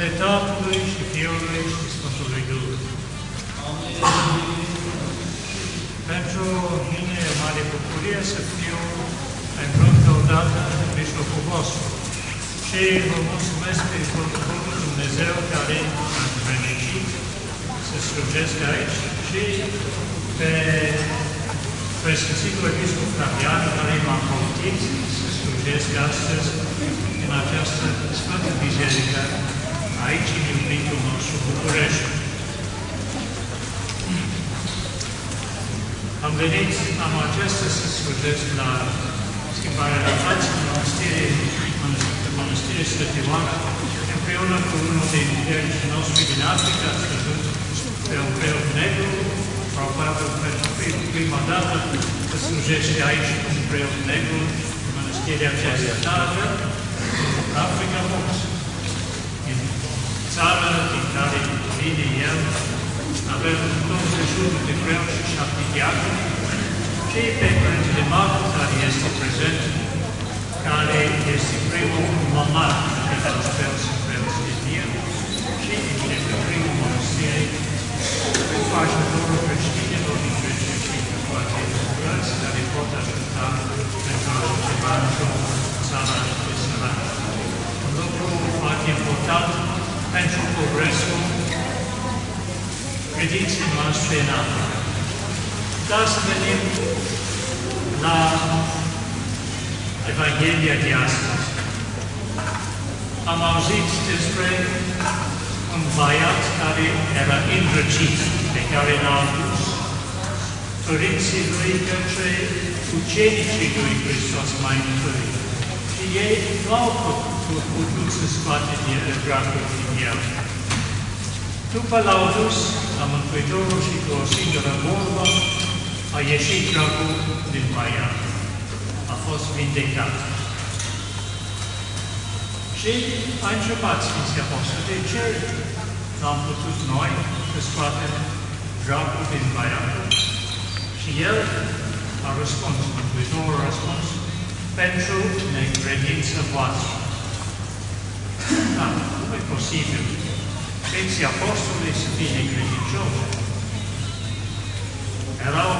numele Tatălui și Fiului și Sfântului Duh. Pentru mine e o mare bucurie să fiu încă o dată în mijlocul vostru. Și vă mulțumesc pe Bunul Dumnezeu care a învrednicit să slujesc aici și pe Preasfințitul Episcop Flavian care m-a poftit să slujesc astăzi în această Sfântă Biserică aici în iubitul nostru București. Am venit am acesta să slujesc la schimbarea de față în mănăstirii, mănăstirii Sfătioară, împreună cu unul din prietenii noștri din Africa, scăzut pe un preot negru, probabil pentru prima dată că slujește aici un preot negru în mănăstirea aceasta tare, Africa Box. În țara din care vine el, avem 21 de preoți și 7 diaconi, și pe Părintele Marcu, care este prezent, care este primul monarh pentru preoți și preoți din el, și este primul mănăstire cu ajutorul creștinilor din Grecia și cu toate lucrăți care pot ajuta pentru a ajuta într-o țară de săracă. Un lucru foarte important pentru progresul credinței noastre în Africa. Dar să venim la Evanghelia de astăzi. Am auzit despre un băiat care era îndrăcit, pe care l-au dus părinții lui către ucenicii lui Hristos mai întâi. Și ei nu au putut, putut să scoate dracul din el. După l-au dus la Mântuitorul și cu o singură vorbă a ieșit dracul din băiat. A fost vindecat. Și a întrebat Sfinții Apostoli, de ce nu am putut noi să scoatem dracul din băiatul? Și el a răspuns, Mântuitorul a răspuns, pentru necredință voastră. Da, nu e posibil. Sfinții Apostoli să fie necredincioși. Erau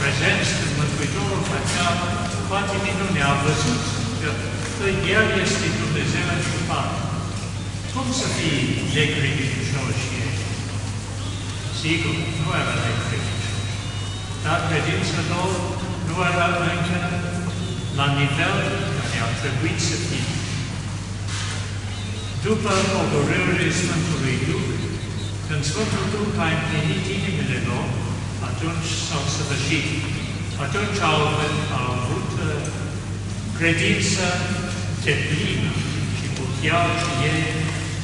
prezenți când Mântuitorul făcea toate minune, a văzut că că El este Dumnezeu și Patru. Cum să fie necredincioși ei? Sigur, nu era necredincioși. Dar credința lor nu era încă la nivel care a trebuit să fie. După hotărârile Sfântului Duh, când Sfântul Duh a împlinit inimile lor, atunci s-au săvârșit. Atunci au, au avut credință de plină și puteau și ei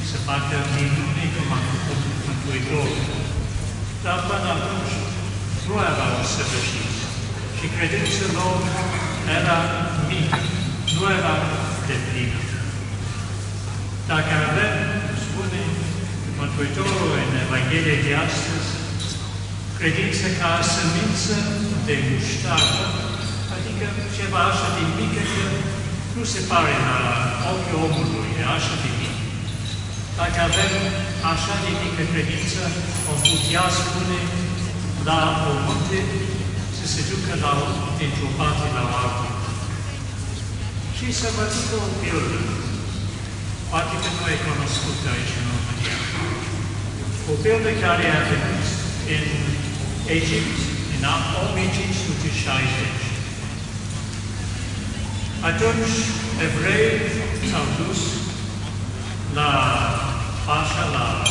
să facă minune cum a făcut Mântuitorul. Dar până atunci nu erau săvârșiți și credința lor era mică, nu era de plină. Dacă avem, spune Mântuitorul în Evanghelie de astăzi, credință ca semință de muștară, adică ceva așa de mică că nu se pare la ochiul omului, e așa de mic. Dacă avem așa de mică credință, o putea spune la o munte să se ducă la, dintr-o parte la altă. Și să vă duc o pildă. Poate că nu e cunoscută aici în România. O pildă care a venit în Egipt în anul 1560. Atunci, evrei s-au dus la pașa, la uh,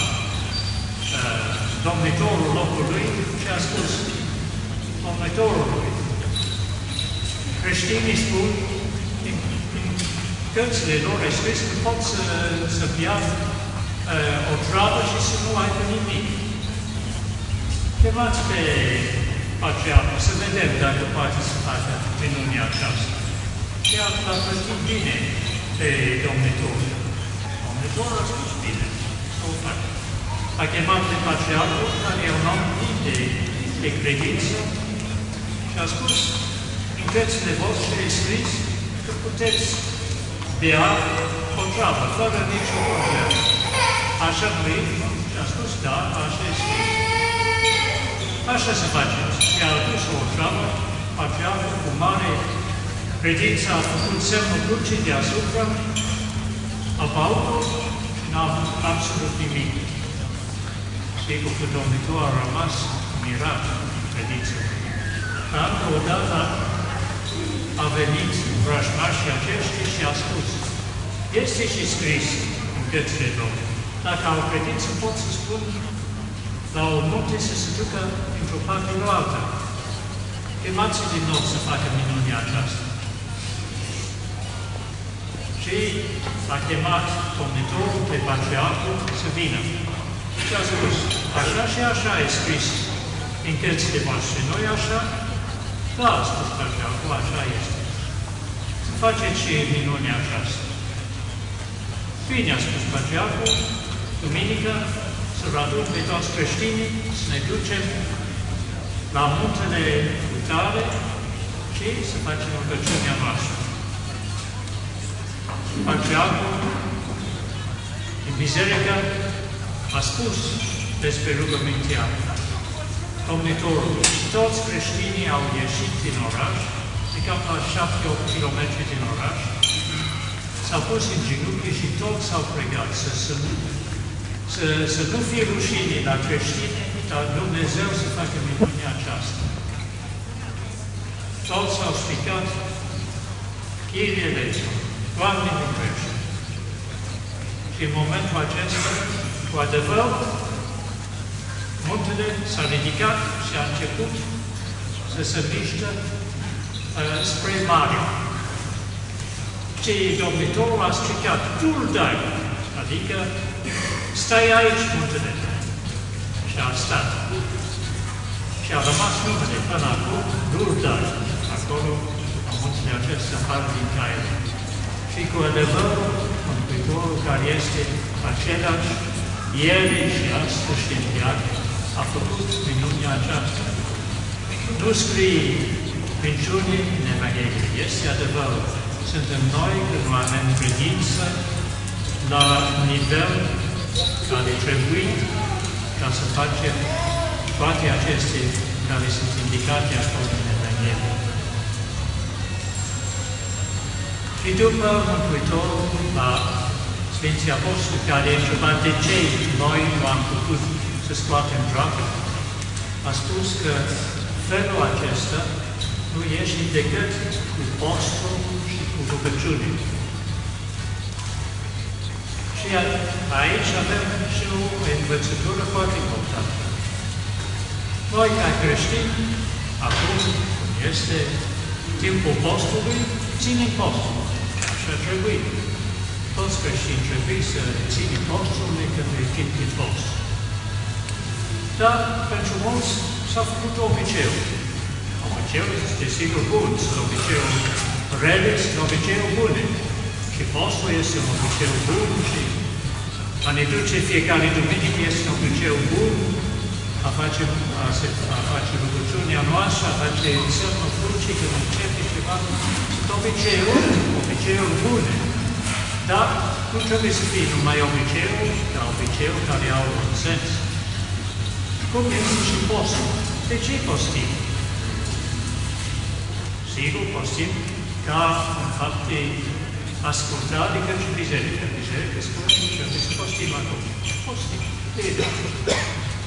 domnitorul locului și a spus domnitorului, creștinii spun, în, în cărțile lor e scris că pot să, să bea uh, o travă și să nu aibă nimic. Chemați pe patriarhul să vedem dacă poate să facă minunea aceasta și a plătit bine pe domnitor. Domnitor a spus bine, să o fac. A chemat pe patriarhul, care e un om de, de credință, și a spus, în cărțile voastre e scris că puteți bea o travă, fără nicio problemă. Ar Așa noi și a spus, da, așa este. Așa se face. Și a adus o travă, patriarhul cu mare credință a făcut semnul crucii deasupra, a băut și n-a avut absolut nimic. Sigur că Domnul a rămas mirat credință. Dar odată a venit vrăjmașii aceștia și a spus, este și scris în cărțile Domnului. Dacă au credință, pot să spun la o munte să se ducă într-o parte în alta. Chemați din nou să facă minunia aceasta. Și a chemat domnitorul pe patriarhul să vină. Și a spus, așa și așa e scris în cărțile voastre. Noi așa? Da, a spus patriarhul, așa este. Să faceți și minunia aceasta. Bine, a spus patriarhul, duminică să adun pe toți creștinii, să ne ducem la muntele Utare și să facem rugăciunea noastră. Patriarhul din biserică a spus despre rugămintea Domnitorului. Toți creștinii au ieșit din oraș, de cam la 7-8 km din oraș, s-au pus în genunchi și toți s-au pregat să, să, să, să nu fie rușine la creștini, dar Dumnezeu să facă minunia aceasta. Toți s-au stricat, Chirie Legion, Doamne miluiește! Și în momentul acesta, cu adevăr, muntele s-a ridicat și a început să se miște uh, spre mare. Și domnitorul a stricat, tu-l dai, adică stai aici, muntele. Și a stat. Și a rămas numele până acum, nu-l dai. Acolo, muntele acesta, par din caile și cu adevărul Mântuitorul care este același ieri și astăzi și în viață, a făcut minunia aceasta. Nu scrie minciune în Evanghelie, este adevărul. Suntem noi când nu avem credință la nivel care trebuie ca să facem toate aceste care sunt indicate acolo în Evanghelie. Și după Mântuitorul la Sfinții Apostoli, care a întrebat de ce noi nu am putut să scoatem dracul, a spus că felul acesta nu ieși decât cu postul și cu rugăciune. Și aici avem și o învățătură foarte importantă. Noi, ca creștini, acum este timpul postului, ținem postul. Așa trebuie. Toți creștini trebuie să ține postul de către timp de post. Dar pentru mulți s-a făcut obiceiul. Obiceiul este sigur bun, sunt obiceiul rele, sunt obiceiul bune. Și postul este un obiceu bun și a ne duce fiecare duminică este un obiceu bun, a face, a, se, a face rugăciunea noastră, a face semnul crucii când începe ceva, sunt obiceiuri, obiceiuri bune. Dar nu trebuie să fie numai obiceiuri, dar obiceiuri care au un sens. Cum este și postul? De ce postim? Sigur, postim ca în fapte ascultare către biserică. Biserică spune că trebuie să postim acum. Postim. E da.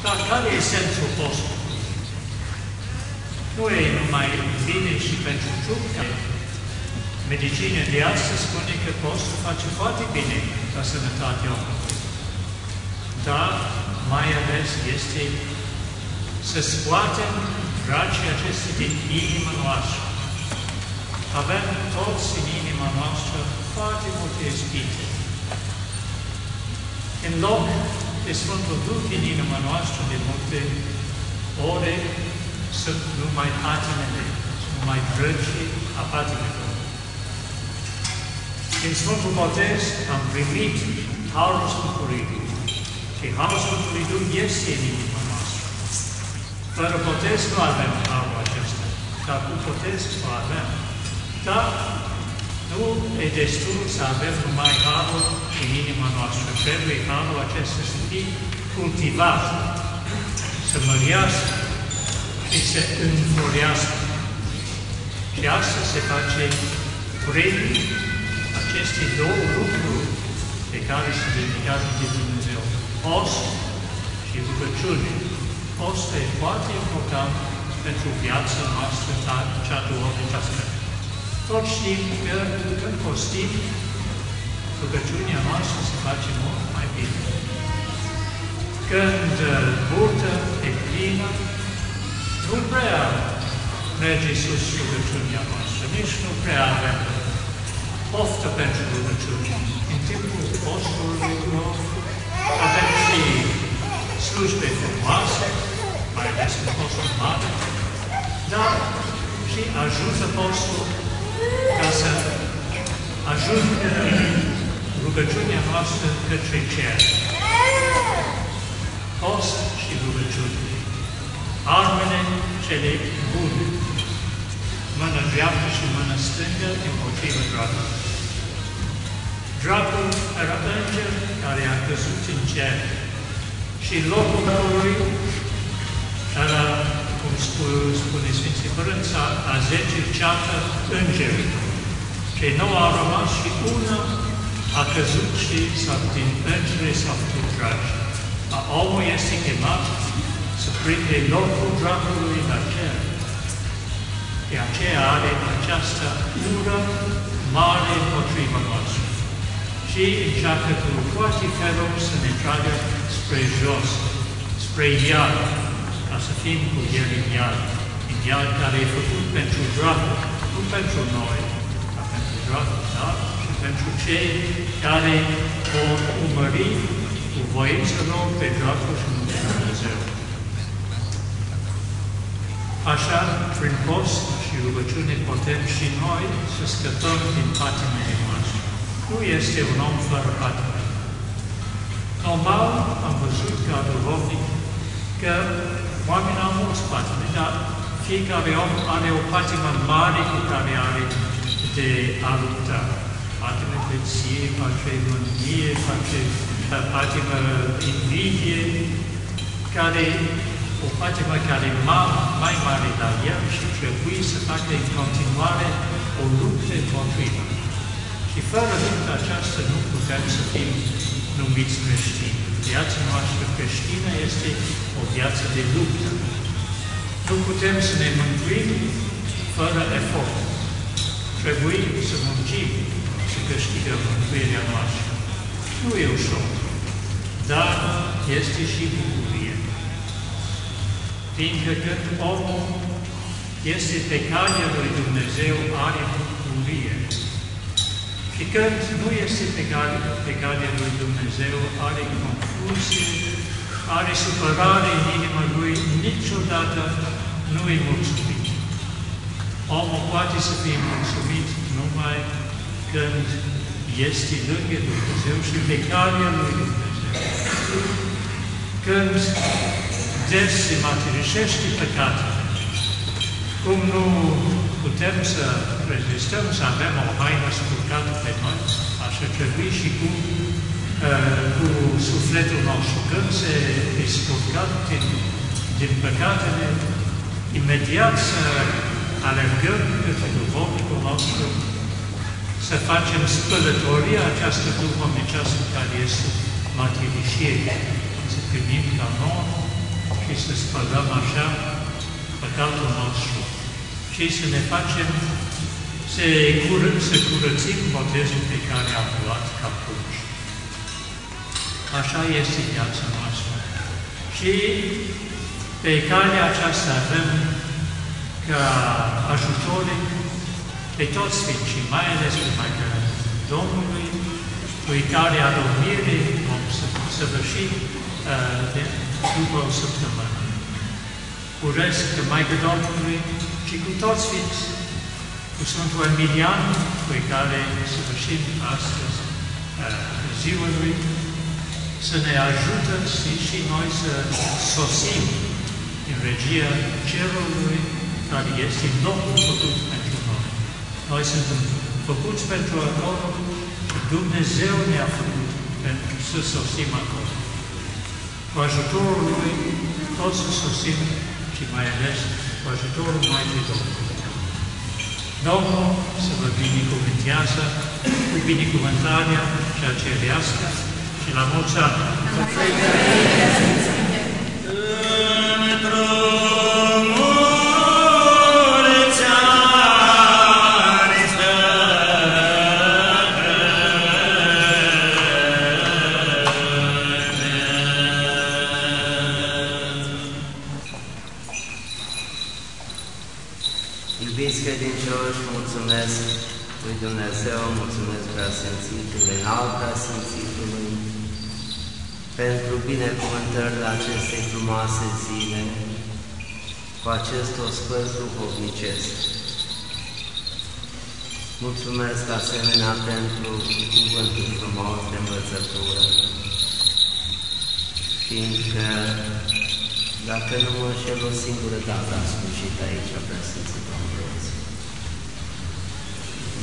Dar care e sensul postului? Nu e numai bine și pentru trup, Medicina de astăzi spune că postul face foarte bine la sănătatea omului. Dar mai ales este să scoatem dragii acestea din inima noastră. Avem toți în inima noastră foarte multe ispite. În loc de Sfântul Duh în inima noastră de multe ore sunt numai patimele, numai drăgii a patimelor. În Sfântul Botez am primit Harul Sfântului Duh. Și Harul Sfântului Duh este în inima noastră. Fără botez nu avem Harul acesta, dar cu botez o avem. Dar nu Nu e destul să avem numai harul în inima noastră. Trebuie harul acesta să fie cultivat, să măriască și să înflorească. Și asta se face prin aceste două lucruri pe care se dedicează de Dumnezeu. Post și rugăciune. Postul e foarte important pentru viața noastră, cea duhovnicească. Toți știm că când postim, rugăciunea noastră se face mult mai bine. Când burtă e plină, nu prea merge sus rugăciunea noastră, nici nu prea avem poftă pentru rugăciune. În timpul postului avem și slujbe frumoase, mai ales în postul mare, dar și ajută postul ca să ajungă rugăciunea noastră către cer. Post și rugăciune. Armele cele bune. Mână dreaptă și mână stângă împotriva dragului. Dragul era înger care a căzut în cer și locul lui era, cum spune Sfinții Părinți, a zece ceată îngerii. Cei nou au rămas și una a căzut și s-a din îngerii s-a făcut dragi. A omul este chemat să prinde locul dragului la cer. De aceea are această ură mare împotriva noastră. Și încearcă cu toate felul să ne tragă spre jos, spre iad, ca să fim cu el în iad. În iad care e făcut pentru dracu, nu pentru noi, dar pentru dracu, da? Și pentru cei care vor umări cu voință lor pe dracu și nu pe Dumnezeu. Așa, prin post și rugăciune putem și noi să scăpăm din patimile noastre. Nu este un om fără patime. Normal, am văzut ca duhovnic că oamenii au mulți patime, dar fiecare om are o patimă mare cu care are de a lupta. Patimă peție, patimă mândrie, patimă invidie, care o patimă care e mai mare la el și trebuie să facă în continuare o luptă împotriva. Și fără lupta aceasta nu putem să fim numiți creștini. Viața noastră creștină este o viață de luptă. Nu putem să ne mântuim fără efort. Trebuie să muncim să câștigăm mântuirea noastră. Nu e ușor, dar este și bucurie. Fiindcă când omul este pe calea lui Dumnezeu, are bucurie. Și când nu este pe calea, pe calea lui Dumnezeu, are confuzie, are supărare în inima lui, niciodată nu e mulțumit. Omul poate să fie mulțumit numai când este lângă Dumnezeu și pe calea lui Dumnezeu. Când des se mărturisește păcatul, cum nu putem să rezistăm, să avem o haină spurcată pe noi, așa trebuie și cu, uh, cu sufletul nostru. Când se e spurcat din, din păcatele, imediat să alergăm către duhovnicul nostru, să facem spălătoria această duhovnicească care este mărturisiere, să primim ca nou și să spălăm așa păcatul nostru și să ne facem, să, cură, să curățim botezul pe care am luat ca cruci. Așa este viața noastră. Și pe calea aceasta avem ca ajutori pe toți Sfinții, mai ales pe Maica Domnului, cu care adormire vom săvârși uh, după o săptămână. Urăsc Maica Domnului și cu toți Sfinți, cu Sfântul Emilian, cu care săvârșim astăzi uh, ziua lui, să ne ajută și, și noi să sosim în regia cerului care este locul făcut pentru noi. Noi suntem făcuți pentru acolo, Dumnezeu ne-a făcut pentru să sosim acolo. Cu ajutorul Lui, tot să sosim și mai ales cu ajutorul Maicii Domnului. Domnul să vă binecuvintează cu binecuvântarea cea cerească și la mulți ani. Iubiți credincioși, mulțumesc lui Dumnezeu, mulțumesc preasfințitului, înalt preasfințitului, pentru binecuvântările acestei frumoase zile, cu acest ospăț duhovnicesc. Mulțumesc asemenea pentru cuvântul frumos de învățătură, fiindcă dacă nu mă înșel o singură dată am sfârșit aici, preasfințit Ambrozi.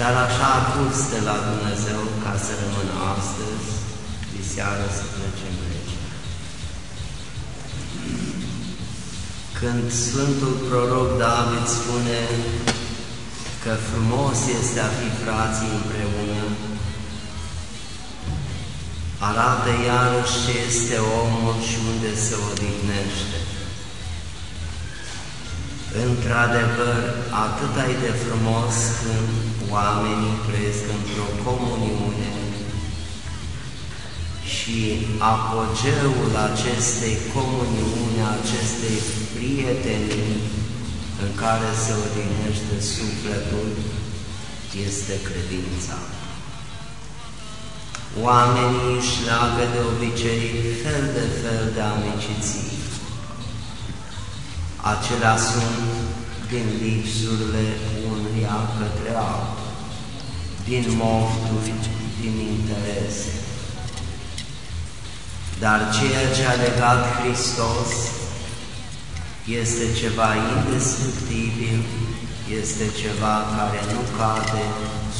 Dar așa a curs de la Dumnezeu ca să rămână astăzi, diseară să plecem rege. Când Sfântul Proroc David spune că frumos este a fi frații împreună, arată iarăși ce este omul și unde se odihnește. Într-adevăr, atât ai de frumos când oamenii trăiesc într-o comuniune și apogeul acestei comuniuni, acestei prietenii în care se odihnește sufletul, este credința. Oamenii își leagă de obicei fel de fel de amiciții. Acelea sunt din lipsurile unuia către altul, din mofturi, din interese. Dar ceea ce a legat Hristos este ceva indestructibil, este ceva care nu cade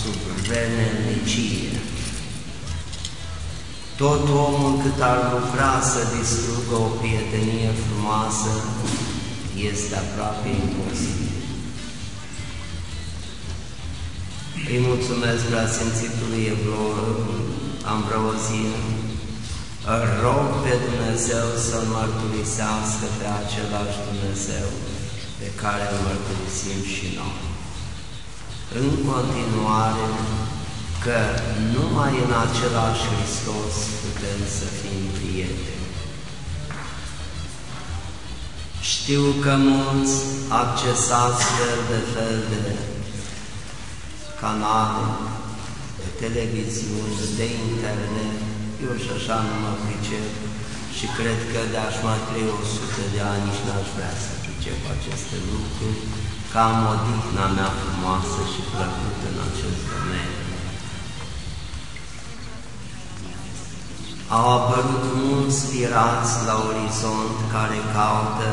sub venelnicie. Tot omul cât ar lucra să distrugă o prietenie frumoasă, este aproape imposibil. Îi mulțumesc preasfințitului Evror, Ambrozie, îl rog pe Dumnezeu să-L mărturisească pe același Dumnezeu pe care îl mărturisim și noi. În continuare, că numai în același Hristos putem să fim prieteni. Știu că mulți accesați fel de fel de canale, de televiziuni, de internet, eu și așa nu mă pricep și cred că de-aș mai trei o sută de ani nici n-aș vrea să pricep aceste lucruri, că am odihna mea frumoasă și plăcută în acest domeniu. Au apărut mulți pirați la orizont care caută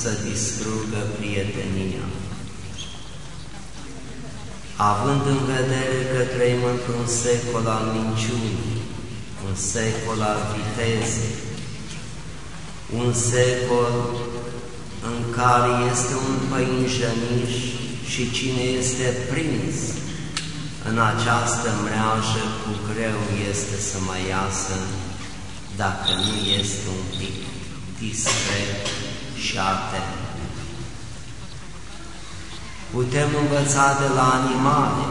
să distrugă prietenia. Având în vedere că trăim într-un secol al minciunii, un secol al vitezei, un secol în care este un păinjăniș și cine este prins în această mreajă cu greu este să mai iasă dacă nu este un pic discret și atent. Putem învăța de la animale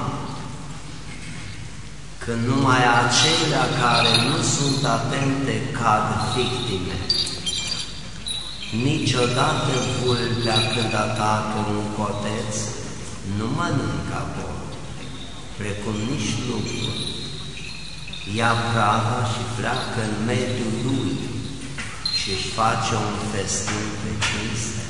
că numai acelea care nu sunt atente cad victime. Niciodată vulpea când atacă un coteț nu mănâncă acolo, precum nici lupul. Ia prava și pleacă în mediul lui și își face un festin pe cinste.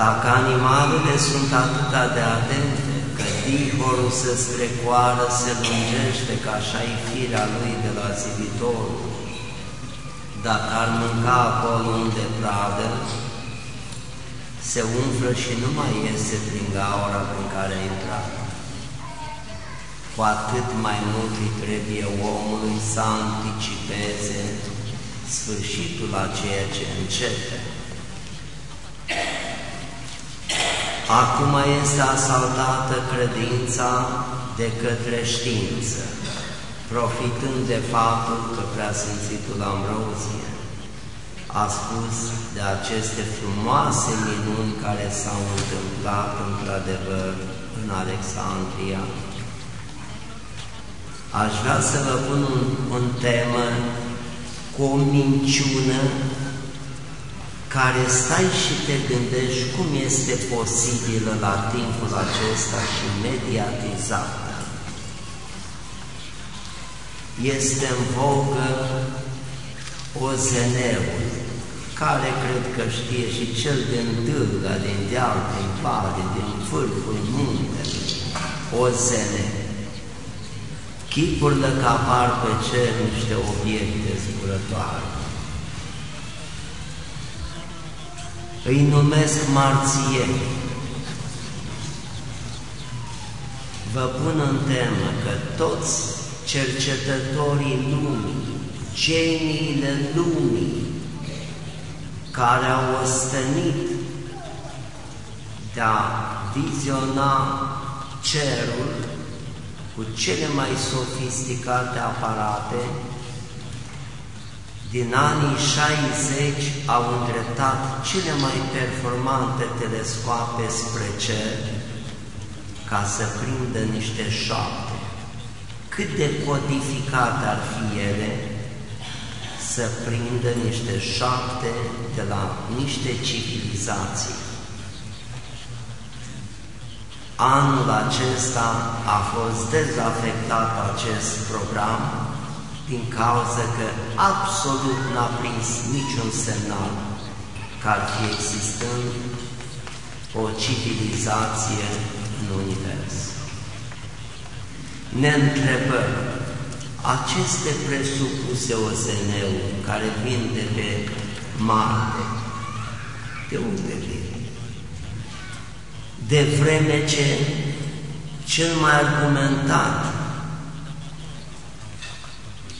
Dacă animalele sunt atât de atente că dihorul se strecoară, se lungește ca așa-i firea lui de la ziditorul, dacă ar mânca acolo unde pradă, se umflă și nu mai iese prin gaura prin care a intrat. Cu atât mai mult îi trebuie omului să anticipeze sfârșitul a ceea ce începe. Acum este asaltată credința de către știință, profitând de faptul că Preasfințitul Ambrozie a spus de aceste frumoase minuni care s-au întâmplat într-adevăr în Alexandria. Aș vrea să vă pun un, un temă cu o minciună care stai și te gândești cum este posibilă la timpul acesta și mediatizată. Este în vogă OZN-ul, care cred că știe și cel din dâlga, din deal, din vale, din vârful muntelui, OZN. Chipurile că apar pe cer niște obiecte zburătoare. Îi numesc marțieni. Vă pun în temă că toți cercetătorii lumii, geniile lumii, care au ostenit de a viziona cerul cu cele mai sofisticate aparate, din anii 60 au îndreptat cele mai performante telescoape spre cer ca să prindă niște șapte. Cât de codificate ar fi ele să prindă niște șapte de la niște civilizații. Anul acesta a fost dezafectat acest program din cauza că absolut n-a prins niciun semnal că ar fi existând o civilizație în univers. Ne întrebăm, aceste presupuse OSN-uri care vin de pe Marte, de unde vin? De vreme ce cel mai argumentat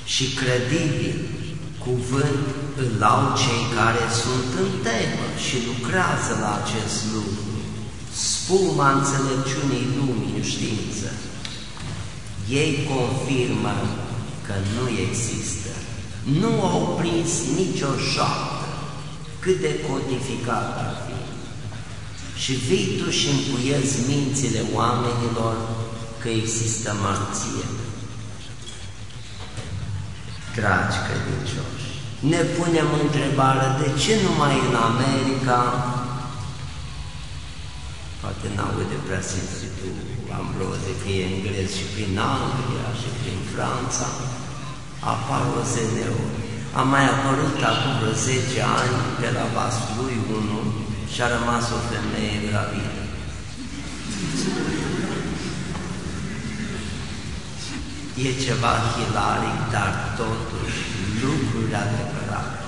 și credibil cuvânt îl au cei care sunt în temă și lucrează la acest lucru. Spuma înțelepciunii lumii în știință. Ei confirmă că nu există. Nu au prins nicio șaptă, cât de codificat ar fi. Și vii tu și împuiezi mințile oamenilor că există marție. Dragi credincioși, ne punem întrebarea de ce numai în America, poate n-aude prea Sfințitul Ambroze că e englez și prin Anglia și prin Franța, apar o uri A mai apărut acum vreo 10 ani pe la vasul lui unul și a rămas o femeie gravidă. E ceva hilaric, dar totuși lucruri adevărate.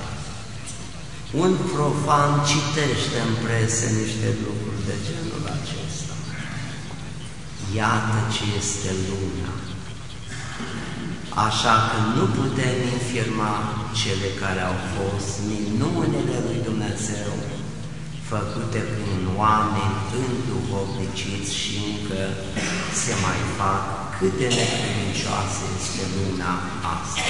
Un profan citește în presă niște lucruri de genul acesta. Iată ce este luna. Așa că nu putem infirma cele care au fost minunile lui Dumnezeu făcute prin oameni înduhovniciți și încă se mai fac cât de necredincioasă este luna asta.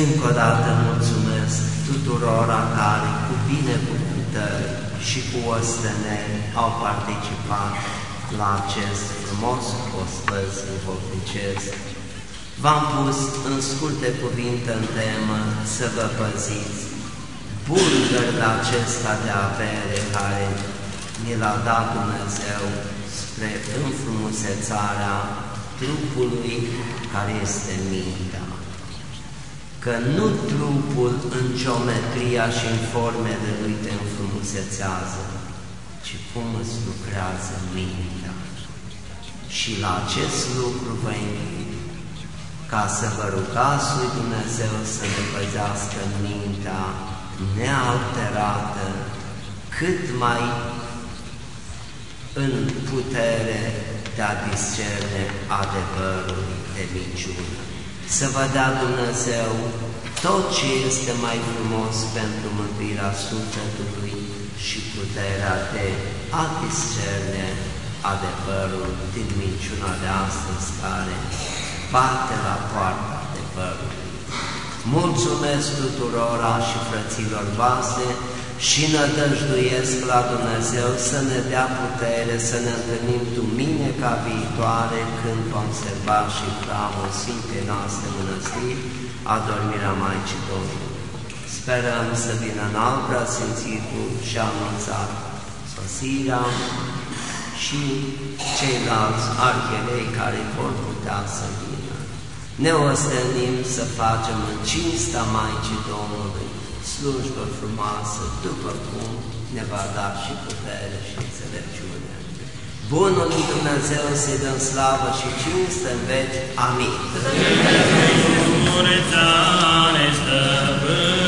Încă o dată mulțumesc tuturora care cu binecuvântări și cu ostăneri au participat la acest frumos ospăț duhovnicesc. V-am pus în scurte cuvinte în temă să vă păziți bulgăr acesta de avere care ni l-a dat Dumnezeu spre înfrumusețarea trupului care este mintea. Că nu trupul în geometria și în formele lui te înfrumusețează, ci cum îți lucrează mintea. Și la acest lucru vă invit ca să vă rugați lui Dumnezeu să ne păzească mintea nealterată cât mai în putere de a discerne adevărul de minciună. Să vă dea Dumnezeu tot ce este mai frumos pentru mântuirea sufletului și puterea de a discerne adevărul din minciuna de astăzi care bate la poarta adevărului. Mulțumesc tuturora și frăților voastre și nădăjduiesc la Dumnezeu să ne dea putere să ne întâlnim duminica viitoare când vom serva și hramul Sfintei noastre mănăstiri, adormirea Maicii Domnului. Sperăm să vină în alt preasfințitul și anunțat sosirea și ceilalți arherei care vor putea să vină ne ostenim să facem în cinsta Maicii Domnului slujbă frumoasă, după cum ne va da și putere și înțelepciune. Bunul lui Dumnezeu să-i dăm slavă și cinste în veci. Amin. Stăpâne,